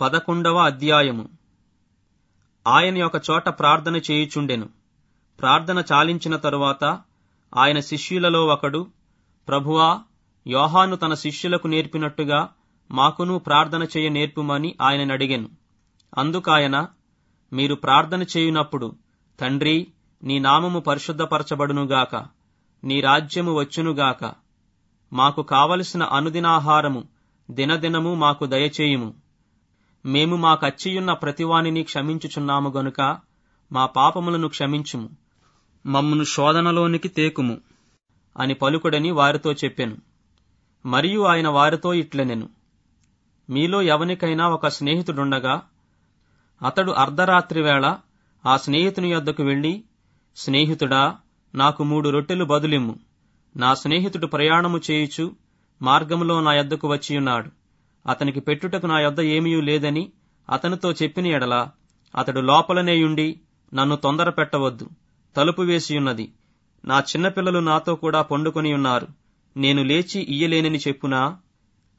పదకొండవ అధ్యాయము. ఆయన ఒక చోట ప్రార్థన చేయుచుండెను. ప్రార్థన చాలించిన తరువాత ఆయన శిష్యులలో ఒకడు ప్రభువా యోహాను తన శిష్యులకు నేర్పినట్టుగా మాకును ప్రార్థన చేయ నేర్పుమని ఆయనను అడిగాను. అందుకాయన మీరు ప్రార్థన చేయునప్పుడు తండ్రి నీ నామము పరిశుద్ధపరచబడునుగాక నీ రాజ్యము వచ్చునుగాక మాకు కావలసిన అనుదినాహారము దినదినము మాకు దయచేయుము. మేము మాకచ్చియున్న ప్రతివానిని క్షమించుచున్నాము గనుక మా పాపములను క్షమించుము. మమ్మును శోధనలోనికి తేకుము అని పలుకుడని వారితో చెప్పెను. మరియు ఆయన వారితో ఇట్లనెను. మీలో ఎవనికైనా ఒక స్నేహితుడుండగా అతడు అర్ధరాత్రి వేళ ఆ స్నేహితుని యొద్దకు వెళ్ళి స్నేహితుడా నాకు మూడు రొట్టెలు బదులిమ్ము. నా స్నేహితుడు ప్రయాణము చేయుచు మార్గములో నా యొద్దకు వచ్చియున్నాడు. అతనికి పెట్టుటకు నా యొద్ద ఏమీ లేదని అతనితో చెప్పిన ఎడల అతడు లోపలనేయుండి నన్ను తొందర పెట్టవద్దు తలుపు వేసియున్నది నా చిన్నపిల్లలు నాతో కూడా పండుకొని ఉన్నారు. నేను లేచి ఇయ్యలేనని చెప్పునా?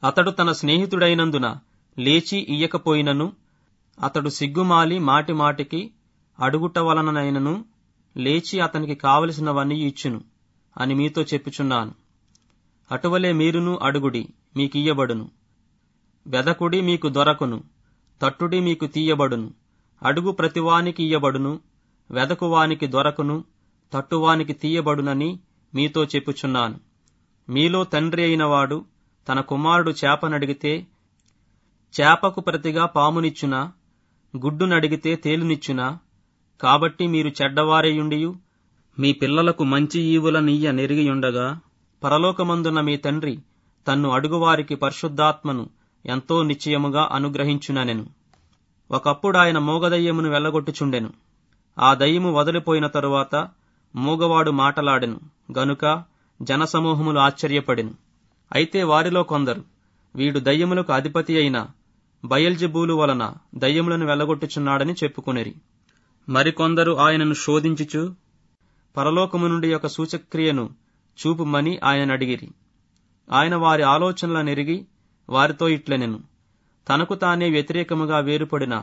అతడు తన స్నేహితుడైనందున లేచి ఇయ్యకపోయినను అతడు సిగ్గుమాలి మాటి మాటికి అడుగుట వలననైనను లేచి అతనికి కావలసినవన్నీ ఇచ్చును అని మీతో చెప్పుచున్నాను. అటువలే మీరును అడుగుడి మీకియ్యబడును. వెదకుడి మీకు దొరకును తట్టుడి మీకు తీయబడును. అడుగు ప్రతివానికి ఇయ్యబడును వెదకువానికి దొరకును తట్టువానికి తీయబడునని మీతో చెప్పుచున్నాను. మీలో తండ్రి అయినవాడు తన కుమారుడు చేపనడిగితే చేపకు ప్రతిగా పామునిచ్చునా గుడ్డునడిగితే తేలునిచ్చునా? కాబట్టి మీరు చెడ్డవారేయుండియు మీ పిల్లలకు మంచి ఈవులనియ్య నెరిగియుండగా పరలోకమందున మీ తండ్రి తన్ను అడుగువారికి పరిశుద్ధాత్మను ఎంతో నిశ్చయముగా అనుగ్రహించుననెను. ఒకప్పుడు ఆయన మూగదయ్యమును వెళ్ళగొట్టుచుండెను. ఆ దయ్యము వదిలిపోయిన తరువాత మూగవాడు మాటలాడెను. గనుక జనసమూహములు ఆశ్చర్యపడెను. అయితే వారిలో కొందరు వీడు దయ్యములకు అధిపతి అయిన బయల్జబూలు వలన దయ్యములను వెళ్ళగొట్టుచున్నాడని చెప్పుకొనిరి. మరికొందరు ఆయనను శోధించుచు పరలోకము నుండి ఒక సూచక్రియను చూపుమని ఆయన అడిగిరి ఆయన వారి ఆలోచనల నెరిగి వారితో ఇట్లనెను. తనకు తానే వ్యతిరేకముగా వేరుపడిన